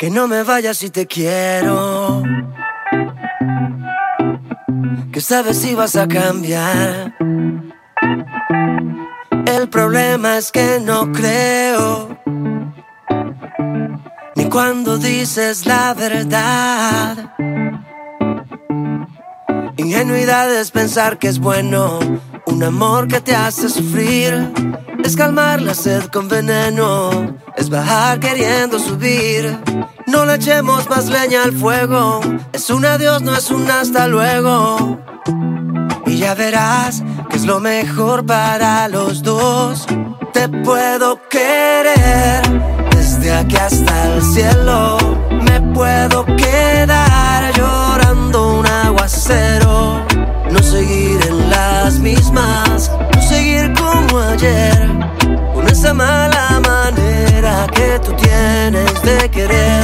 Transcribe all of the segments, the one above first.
Que no me vayas si te quiero. Que sabes si vas a cambiar. El problema es que no creo. Ni cuando dices la verdad. Ingenuidad es pensar que es bueno. Un amor que te hace sufrir. Es calmar la sed con veneno. Es bajar queriendo subir. No le echemos más leña al fuego. Es un adiós, no es un hasta luego. Y ya verás que es lo mejor para los dos. Te puedo querer desde aquí hasta el cielo. Con esa mala manera que tú tienes de querer.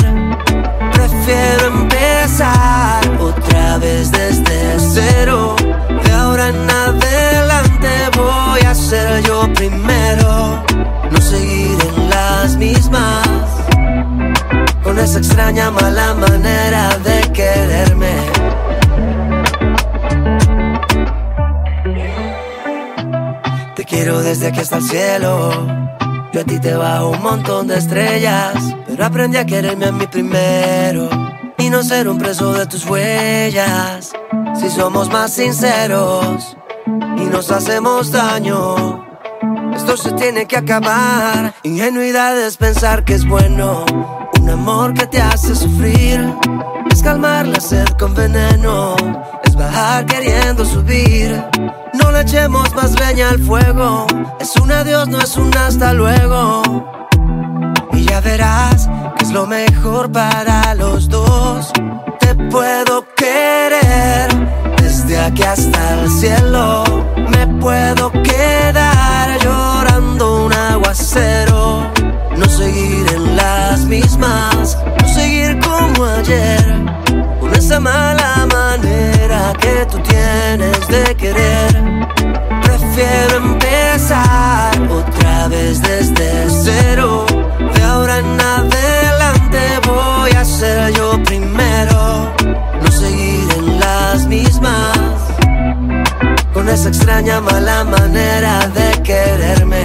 Prefiero empezar otra vez desde cero. De ahora en adelante voy a ser yo primero. No seguir en las mismas. Con esa extraña mala manera de quererme. Te quiero desde aquí hasta el cielo. Yo a ti te bajo un montón de estrellas. Pero aprendí a quererme a mí primero. Y no ser un preso de tus huellas. Si somos más sinceros y nos hacemos daño. Esto se tiene que acabar. Ingenuidad es pensar que es bueno. Un amor que te hace sufrir. Es calmar la sed con veneno. Es bajar queriendo subir. Le echemos más leña al fuego. Es un adiós, no es un hasta luego. Y ya verás que es lo mejor para los dos. Te puedo querer desde aquí hasta el cielo. Me puedo quedar llorando un aguacero. No seguir en las mismas, no seguir como ayer. Con esa mala manera que tú tienes de. Prefiero empezar otra vez desde cero. De ahora en adelante voy a ser yo primero. No seguir en las mismas. Con esa extraña mala manera de quererme.